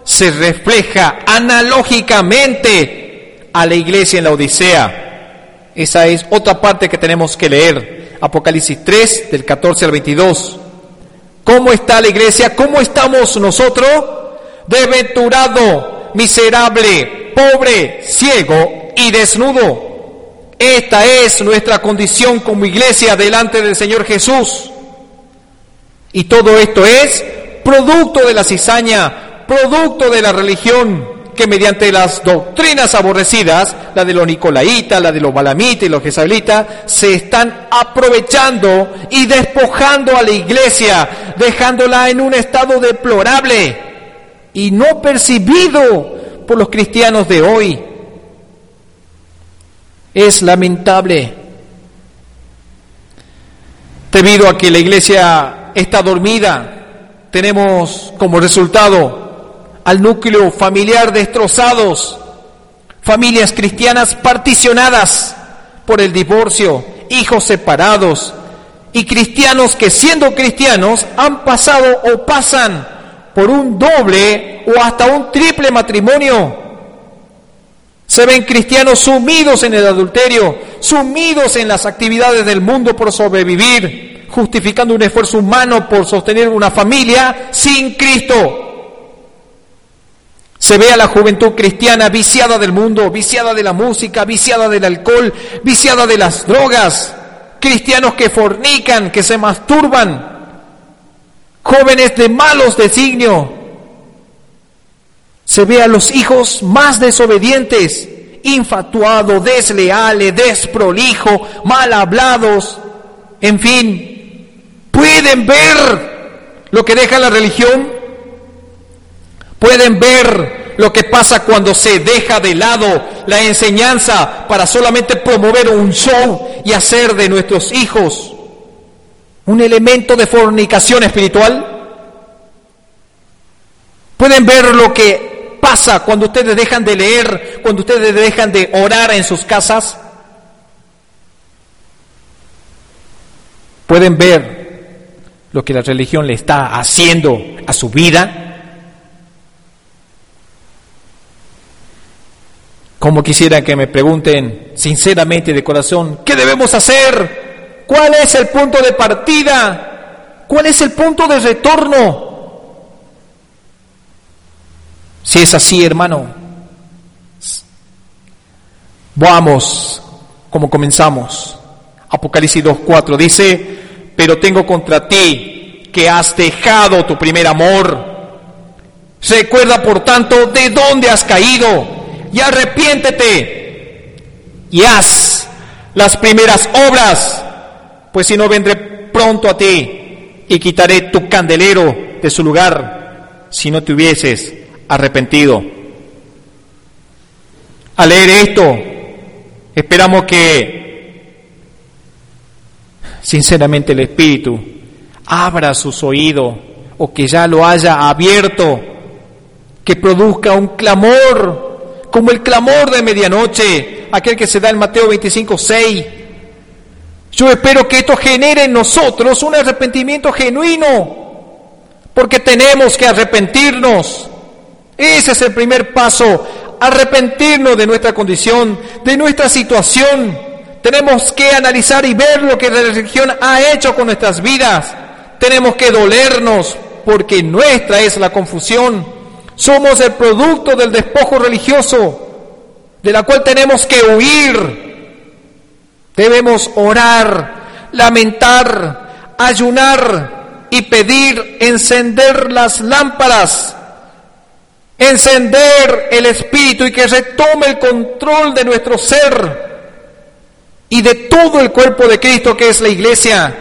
se refleja analógicamente a la iglesia en la Odisea. Esa es otra parte que tenemos que leer. Apocalipsis 3 del 14 al 22. ¿Cómo está la iglesia? ¿Cómo estamos nosotros? Desventurado miserable, pobre, ciego y desnudo. Esta es nuestra condición como iglesia delante del Señor Jesús. Y todo esto es producto de la cizaña, producto de la religión que mediante las doctrinas aborrecidas, la de los nicolaitas, la de los balamitas y los jezabelitas, se están aprovechando y despojando a la iglesia, dejándola en un estado deplorable y no percibido por los cristianos de hoy. Es lamentable. Debido a que la iglesia está dormida, tenemos como resultado al núcleo familiar destrozados, familias cristianas particionadas por el divorcio, hijos separados y cristianos que siendo cristianos han pasado o pasan por un doble o hasta un triple matrimonio. Se ven cristianos sumidos en el adulterio, sumidos en las actividades del mundo por sobrevivir, justificando un esfuerzo humano por sostener una familia sin Cristo. Se ve a la juventud cristiana viciada del mundo, viciada de la música, viciada del alcohol, viciada de las drogas, cristianos que fornican, que se masturban, jóvenes de malos designios. Se ve a los hijos más desobedientes, infatuados, desleales, desprolijos, mal hablados, en fin, pueden ver lo que deja la religión, pueden ver lo que pasa cuando se deja de lado la enseñanza para solamente promover un show y hacer de nuestros hijos un elemento de fornicación espiritual? ¿Pueden ver lo que pasa cuando ustedes dejan de leer, cuando ustedes dejan de orar en sus casas? ¿Pueden ver lo que la religión le está haciendo a su vida? Como quisiera que me pregunten sinceramente de corazón, ¿qué debemos hacer? ¿Cuál es el punto de partida? ¿Cuál es el punto de retorno? Si es así, hermano, vamos como comenzamos. Apocalipsis 2.4 dice, pero tengo contra ti que has dejado tu primer amor. Recuerda, por tanto, de dónde has caído y arrepiéntete y haz las primeras obras, pues si no vendré pronto a ti y quitaré tu candelero de su lugar si no te hubieses arrepentido. Al leer esto, esperamos que sinceramente el Espíritu abra sus oídos o que ya lo haya abierto, que produzca un clamor, como el clamor de medianoche, aquel que se da en Mateo 25, 6. Yo espero que esto genere en nosotros un arrepentimiento genuino, porque tenemos que arrepentirnos. Ese es el primer paso, arrepentirnos de nuestra condición, de nuestra situación. Tenemos que analizar y ver lo que la religión ha hecho con nuestras vidas. Tenemos que dolernos porque nuestra es la confusión. Somos el producto del despojo religioso de la cual tenemos que huir. Debemos orar, lamentar, ayunar y pedir encender las lámparas, encender el espíritu y que retome el control de nuestro ser y de todo el cuerpo de Cristo que es la iglesia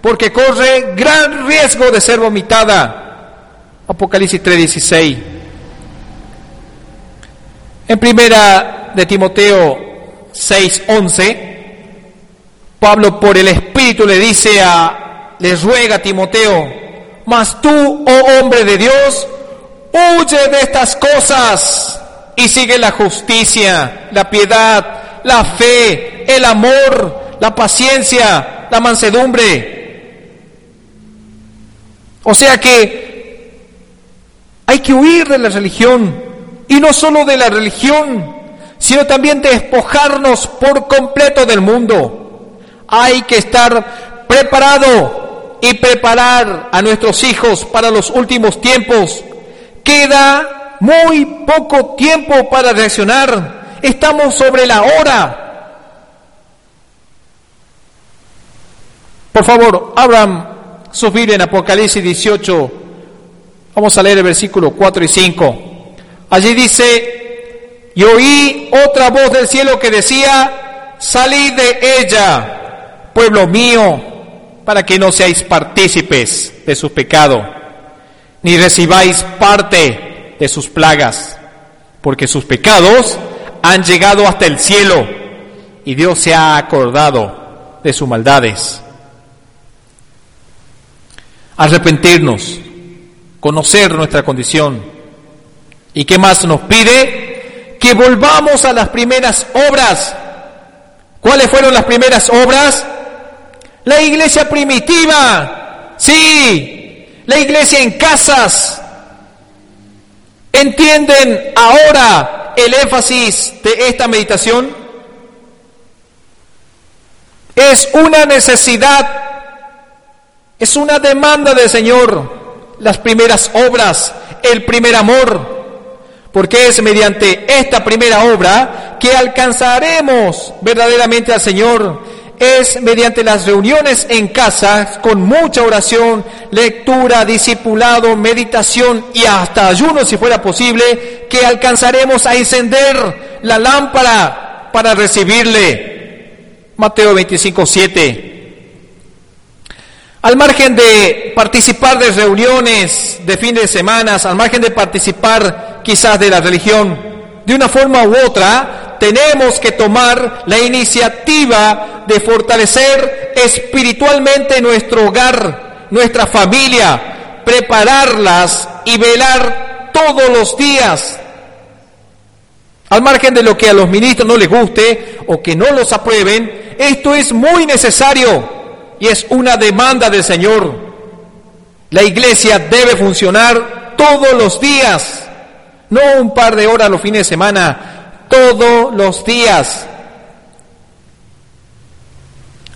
porque corre gran riesgo de ser vomitada. Apocalipsis 3:16. En primera de Timoteo 6:11, Pablo por el Espíritu le dice a, le ruega a Timoteo, mas tú, oh hombre de Dios, huye de estas cosas y sigue la justicia, la piedad, la fe, el amor, la paciencia, la mansedumbre o sea que hay que huir de la religión y no solo de la religión, sino también despojarnos por completo del mundo. Hay que estar preparado y preparar a nuestros hijos para los últimos tiempos. Queda muy poco tiempo para reaccionar. Estamos sobre la hora. Por favor, abran subir en Apocalipsis 18, vamos a leer el versículo 4 y 5. Allí dice, y oí otra voz del cielo que decía, salid de ella, pueblo mío, para que no seáis partícipes de su pecado, ni recibáis parte de sus plagas, porque sus pecados han llegado hasta el cielo, y Dios se ha acordado de sus maldades arrepentirnos, conocer nuestra condición. ¿Y qué más nos pide? Que volvamos a las primeras obras. ¿Cuáles fueron las primeras obras? La iglesia primitiva. Sí, la iglesia en casas. ¿Entienden ahora el énfasis de esta meditación? Es una necesidad es una demanda del Señor, las primeras obras, el primer amor, porque es mediante esta primera obra que alcanzaremos verdaderamente al Señor. Es mediante las reuniones en casa, con mucha oración, lectura, discipulado, meditación y hasta ayuno si fuera posible, que alcanzaremos a encender la lámpara para recibirle. Mateo 25, 7. Al margen de participar de reuniones de fin de semanas, al margen de participar quizás de la religión, de una forma u otra, tenemos que tomar la iniciativa de fortalecer espiritualmente nuestro hogar, nuestra familia, prepararlas y velar todos los días. Al margen de lo que a los ministros no les guste o que no los aprueben, esto es muy necesario y es una demanda del Señor. La iglesia debe funcionar todos los días, no un par de horas los fines de semana, todos los días.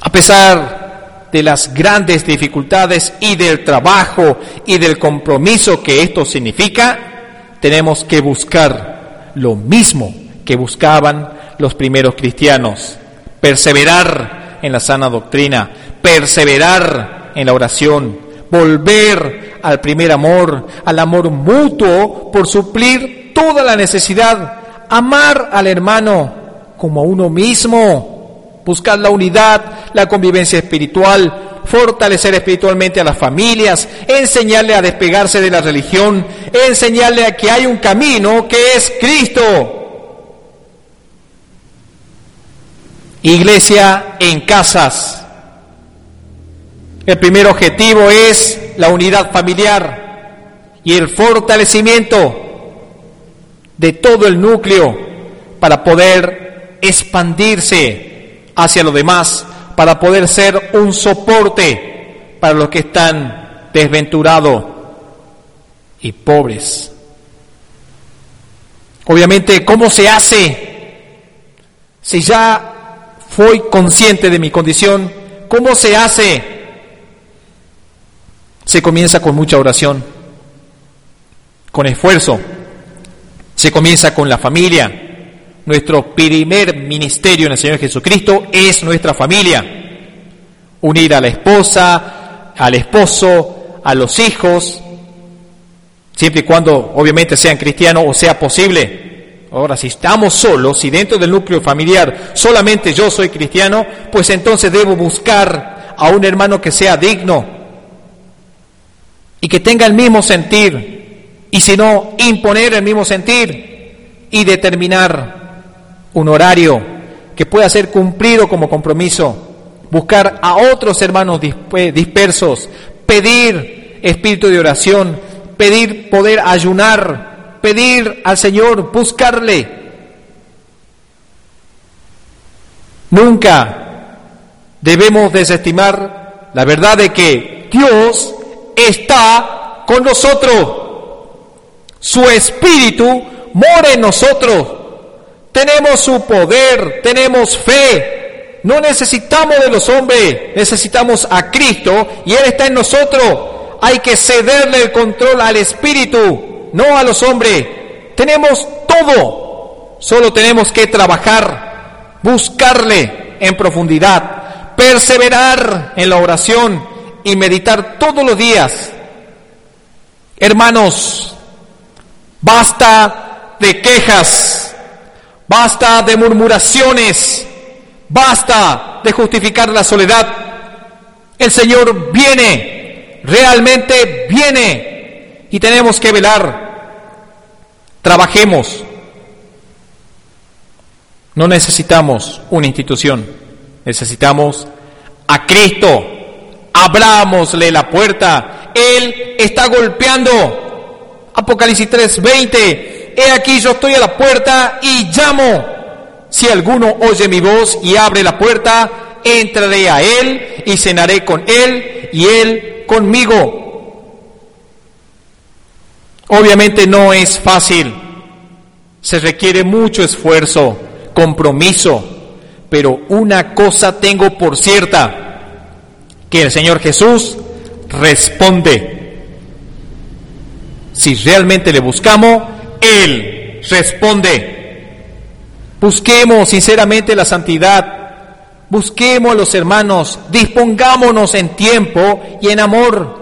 A pesar de las grandes dificultades y del trabajo y del compromiso que esto significa, tenemos que buscar lo mismo que buscaban los primeros cristianos, perseverar en la sana doctrina, perseverar en la oración, volver al primer amor, al amor mutuo por suplir toda la necesidad, amar al hermano como a uno mismo, buscar la unidad, la convivencia espiritual, fortalecer espiritualmente a las familias, enseñarle a despegarse de la religión, enseñarle a que hay un camino que es Cristo. Iglesia en casas. El primer objetivo es la unidad familiar y el fortalecimiento de todo el núcleo para poder expandirse hacia lo demás, para poder ser un soporte para los que están desventurados y pobres. Obviamente, ¿cómo se hace? Si ya fui consciente de mi condición, ¿cómo se hace? Se comienza con mucha oración, con esfuerzo, se comienza con la familia. Nuestro primer ministerio en el Señor Jesucristo es nuestra familia. Unir a la esposa, al esposo, a los hijos, siempre y cuando obviamente sean cristianos o sea posible. Ahora, si estamos solos, si dentro del núcleo familiar solamente yo soy cristiano, pues entonces debo buscar a un hermano que sea digno y que tenga el mismo sentir y si no, imponer el mismo sentir y determinar un horario que pueda ser cumplido como compromiso, buscar a otros hermanos dispersos, pedir espíritu de oración, pedir poder ayunar, pedir al Señor, buscarle. Nunca debemos desestimar la verdad de que Dios está con nosotros. Su espíritu mora en nosotros. Tenemos su poder, tenemos fe. No necesitamos de los hombres, necesitamos a Cristo y Él está en nosotros. Hay que cederle el control al espíritu, no a los hombres. Tenemos todo. Solo tenemos que trabajar, buscarle en profundidad, perseverar en la oración y meditar todos los días. Hermanos, Basta de quejas, basta de murmuraciones, basta de justificar la soledad. El Señor viene, realmente viene y tenemos que velar. Trabajemos. No necesitamos una institución, necesitamos a Cristo. Abrámosle la puerta. Él está golpeando Apocalipsis 3:20, he aquí yo estoy a la puerta y llamo. Si alguno oye mi voz y abre la puerta, entraré a él y cenaré con él y él conmigo. Obviamente no es fácil, se requiere mucho esfuerzo, compromiso, pero una cosa tengo por cierta, que el Señor Jesús responde. Si realmente le buscamos, Él responde. Busquemos sinceramente la santidad. Busquemos los hermanos. Dispongámonos en tiempo y en amor.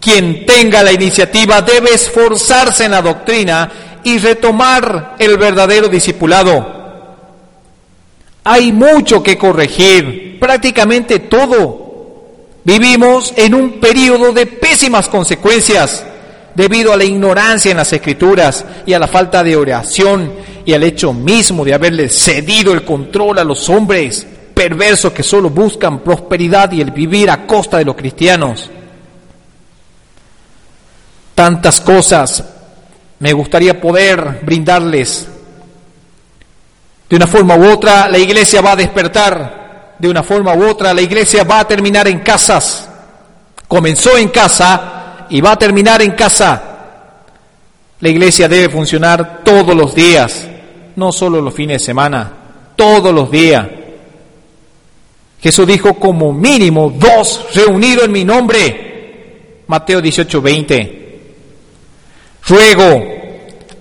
Quien tenga la iniciativa debe esforzarse en la doctrina y retomar el verdadero discipulado. Hay mucho que corregir, prácticamente todo. Vivimos en un periodo de pésimas consecuencias debido a la ignorancia en las escrituras y a la falta de oración y al hecho mismo de haberle cedido el control a los hombres perversos que solo buscan prosperidad y el vivir a costa de los cristianos. Tantas cosas me gustaría poder brindarles. De una forma u otra, la iglesia va a despertar. De una forma u otra, la iglesia va a terminar en casas. Comenzó en casa y va a terminar en casa. La iglesia debe funcionar todos los días, no solo los fines de semana, todos los días. Jesús dijo como mínimo dos reunidos en mi nombre. Mateo 18, 20. Ruego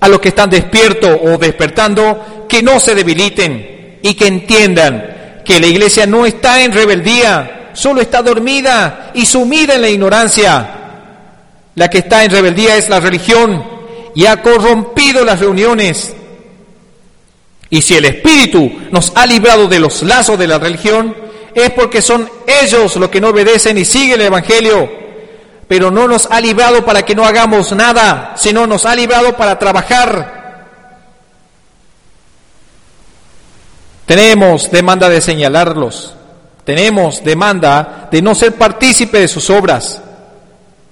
a los que están despiertos o despertando que no se debiliten y que entiendan que la iglesia no está en rebeldía, solo está dormida y sumida en la ignorancia. La que está en rebeldía es la religión y ha corrompido las reuniones. Y si el Espíritu nos ha librado de los lazos de la religión, es porque son ellos los que no obedecen y siguen el Evangelio. Pero no nos ha librado para que no hagamos nada, sino nos ha librado para trabajar. Tenemos demanda de señalarlos, tenemos demanda de no ser partícipe de sus obras.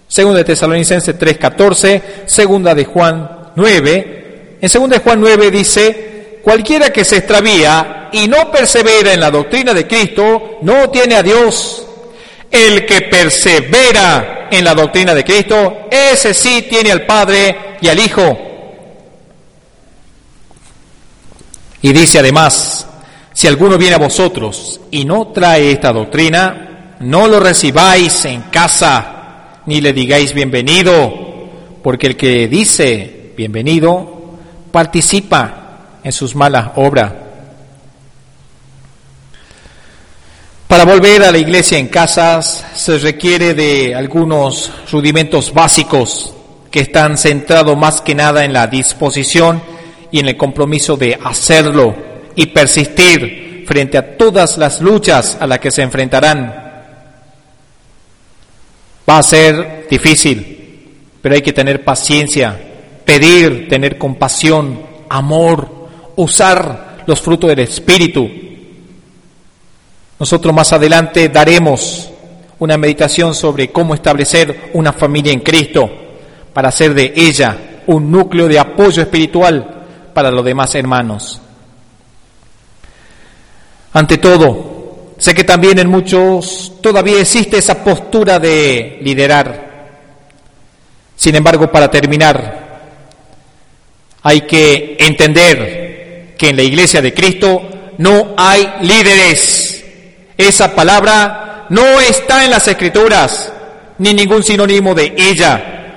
Segunda de Tesalonicenses 3:14, segunda de Juan 9. En segunda de Juan 9 dice, Cualquiera que se extravía y no persevera en la doctrina de Cristo, no tiene a Dios. El que persevera en la doctrina de Cristo, ese sí tiene al Padre y al Hijo. Y dice además, si alguno viene a vosotros y no trae esta doctrina, no lo recibáis en casa, ni le digáis bienvenido, porque el que dice bienvenido participa en sus malas obras. Para volver a la iglesia en casas se requiere de algunos rudimentos básicos que están centrados más que nada en la disposición y en el compromiso de hacerlo y persistir frente a todas las luchas a las que se enfrentarán. Va a ser difícil, pero hay que tener paciencia, pedir, tener compasión, amor, usar los frutos del Espíritu. Nosotros más adelante daremos una meditación sobre cómo establecer una familia en Cristo para hacer de ella un núcleo de apoyo espiritual para los demás hermanos. Ante todo, sé que también en muchos todavía existe esa postura de liderar. Sin embargo, para terminar, hay que entender que en la iglesia de Cristo no hay líderes. Esa palabra no está en las escrituras, ni ningún sinónimo de ella.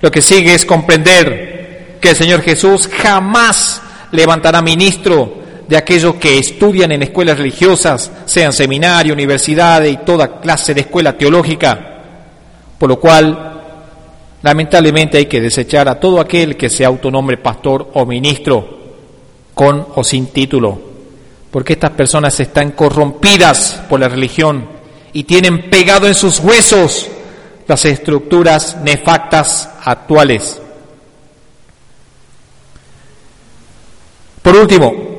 Lo que sigue es comprender que el Señor Jesús jamás levantará ministro de aquellos que estudian en escuelas religiosas, sean seminario, universidades y toda clase de escuela teológica. Por lo cual, lamentablemente hay que desechar a todo aquel que se autonombre pastor o ministro con o sin título, porque estas personas están corrompidas por la religión y tienen pegado en sus huesos las estructuras nefactas actuales. Por último,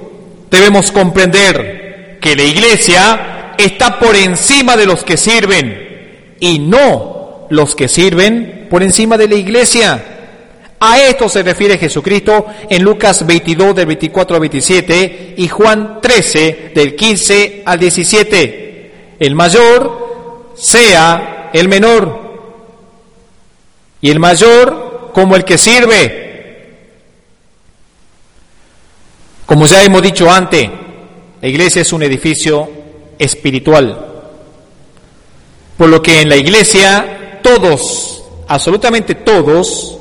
debemos comprender que la iglesia está por encima de los que sirven y no los que sirven por encima de la iglesia. A esto se refiere Jesucristo en Lucas 22 del 24 al 27 y Juan 13 del 15 al 17. El mayor sea el menor y el mayor como el que sirve. Como ya hemos dicho antes, la iglesia es un edificio espiritual. Por lo que en la iglesia todos, absolutamente todos,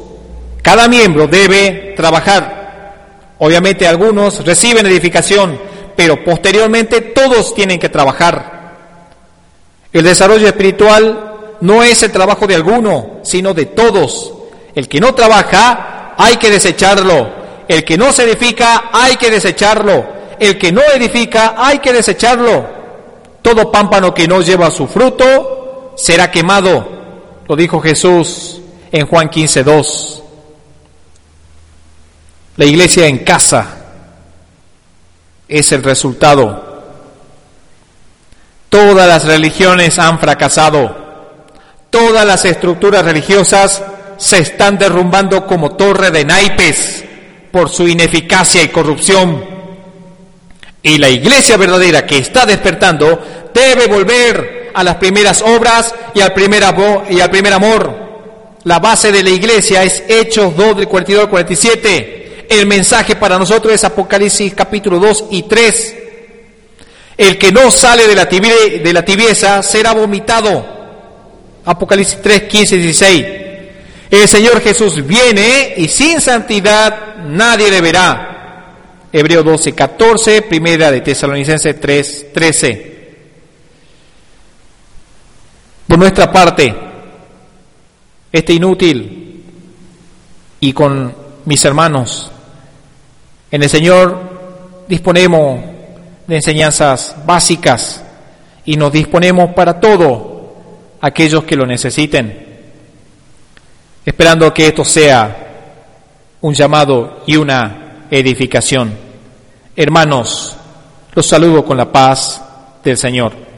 cada miembro debe trabajar. Obviamente algunos reciben edificación, pero posteriormente todos tienen que trabajar. El desarrollo espiritual no es el trabajo de alguno, sino de todos. El que no trabaja, hay que desecharlo. El que no se edifica, hay que desecharlo. El que no edifica, hay que desecharlo. Todo pámpano que no lleva su fruto será quemado. Lo dijo Jesús en Juan 15, 2 la iglesia en casa es el resultado. Todas las religiones han fracasado. Todas las estructuras religiosas se están derrumbando como torre de naipes por su ineficacia y corrupción. Y la iglesia verdadera que está despertando debe volver a las primeras obras y al primer, y primer amor. La base de la iglesia es Hechos 2 del 42 al 47 el mensaje para nosotros es Apocalipsis capítulo 2 y 3. El que no sale de la, de la tibieza será vomitado. Apocalipsis 3, 15 y 16. El Señor Jesús viene y sin santidad nadie le verá. Hebreo 12, 14, primera de Tesalonicenses 3, 13. nuestra parte, este inútil, y con mis hermanos, en el Señor disponemos de enseñanzas básicas y nos disponemos para todo aquellos que lo necesiten, esperando que esto sea un llamado y una edificación. Hermanos, los saludo con la paz del Señor.